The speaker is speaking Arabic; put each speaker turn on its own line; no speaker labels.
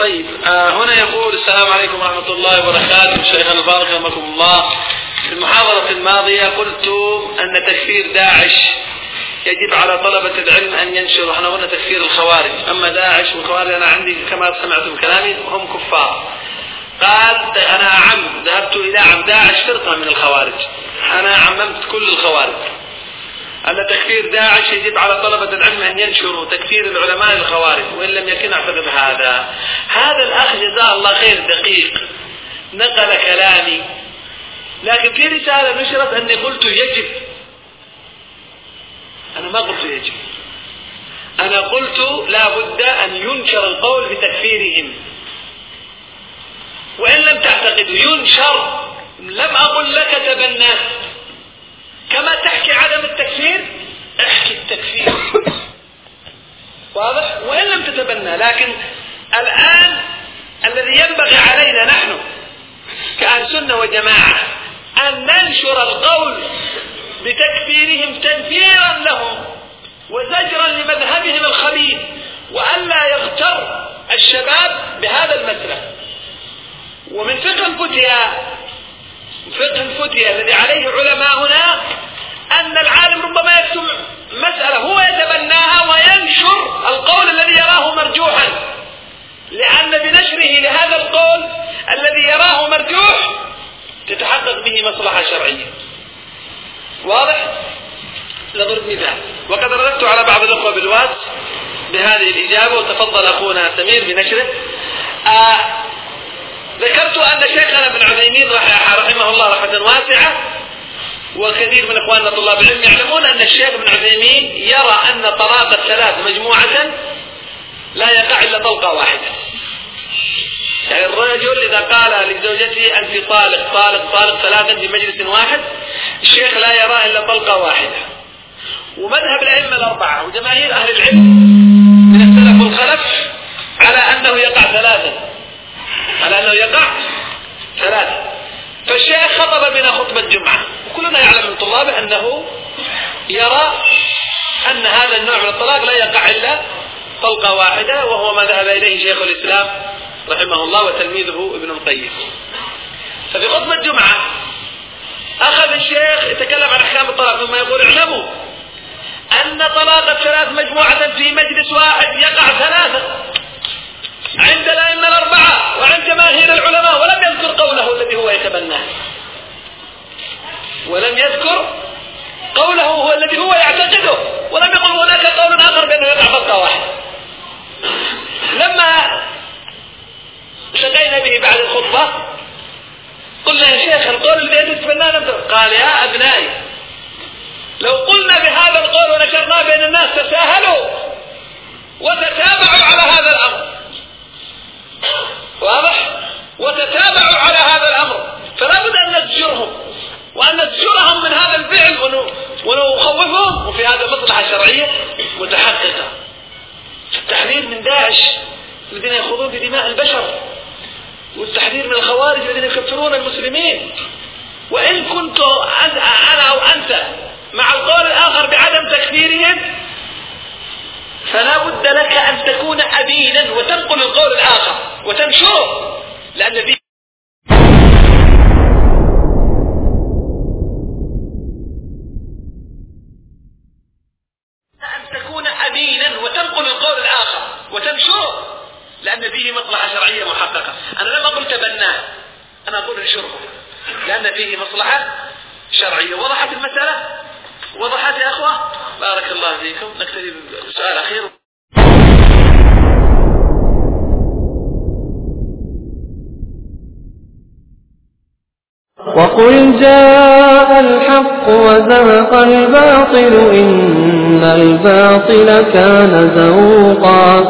طيب آه هنا يقول السلام عليكم ورحمة الله وبركاته شيخنا الفاضل رحمكم الله. في المحاضرة الماضية قلت أن تكفير داعش يجب على طلبة العلم أن ينشروا إحنا قلنا تكفير الخوارج. أما داعش والخوارج أنا عندي كما سمعتم كلامي هم كفار. قال أنا أعم ذهبت إلى عم داعش فرقة من الخوارج. أنا عممت كل الخوارج. أن تكفير داعش يجب على طلبة العلم أن ينشروا تكفير العلماء الخوارج وإن لم يكن أعتقد هذا. هذا الأخ جزاه الله خير دقيق. نقل كلامي. لكن في رسالة نشرت أني قلت يجب. أنا ما قلت يجب. أنا قلت لا بد أن ينشر القول بتكفيرهم. وإن لم تعتقدوا ينشر. لم أقل لك تبناه كما تحكي عدم التكفير احكي التكفير. واضح؟ وإن لم تتبنى لكن الآن الذي ينبغي علينا نحن كأهل سنة وجماعة أن ننشر القول بتكفيرهم تنفيرا لهم وزجرا لمذهبهم الخبيث وألا يغتر الشباب بهذا المسلك. ومن فقه الفتيا فقه الفتيا الذي عليه علماؤنا نضرب مثال وقد رددت على بعض الأخوة بالواس بهذه الإجابة وتفضل أخونا سمير بنشره آه ذكرت أن شيخنا ابن عثيمين رحمه الله رحمة واسعة وكثير من إخواننا طلاب العلم يعلمون أن الشيخ ابن عثيمين يرى أن طلاق الثلاث مجموعة لا يقع إلا طلقة واحدة. يعني الرجل إذا قال لزوجته أنت طالق طالق طالق ثلاثا في مجلس واحد الشيخ لا يرى إلا طلقة واحدة. ومذهب الأئمة الأربعة وجماهير أهل العلم من السلف والخلف على أنه يقع ثلاثا. على أنه يقع ثلاثا. فالشيخ خطب بنا خطبة جمعة وكلنا يعلم من طلابه أنه يرى أن هذا النوع من الطلاق لا يقع إلا طلقة واحدة وهو ما ذهب إليه شيخ الإسلام رحمه الله وتلميذه ابن القيم ففي خطبة جمعة أخذ الشيخ يتكلم عن أحكام الطلاق ثم يقول اعلموا مجموعة في مجلس واحد يقع ثلاثة. عند الأئمة الأربعة وعند جماهير العلماء ولم يذكر قوله الذي هو يتبناه. ولم يذكر قوله هو الذي هو يعتقده. ولم يقل هناك قول آخر بأنه يقع فرقة واحدة. لما التقينا به بعد الخطبة قلنا يا شيخ القول الذي تتبناه قال يا أبنائي لو قلنا بهذا القول ونشرناه بين الناس تساهلوا وتتابعوا على هذا الأمر. واضح؟ وتتابعوا على هذا الأمر. فلا بد أن نزجرهم وأن نزجرهم من هذا الفعل ونخوفهم. وفي هذا مصلحة شرعية متحققة. التحذير من داعش الذين يخوضون بدماء البشر. والتحذير من الخوارج الذين يكفرون المسلمين. وإن كنت أنا أو أنت مع القول الآخر بعدم تكفيرهم فلا بد لك أن تكون أمينا وتنقل القول الآخر وتنشره في أن تكون أمينا وتنقل القول الآخر وتنشره لأن فيه مصلحة شرعية محققة. أنا لم أقل تبناه أنا أقول انشره لأن فيه مصلحة شرعية. وضحت المسألة؟ وضحت يا أخوة؟ بارك الله فيكم. نكتفي بسؤال أخير.
وقل جاء الحق وزهق الباطل إن الباطل كان زوقا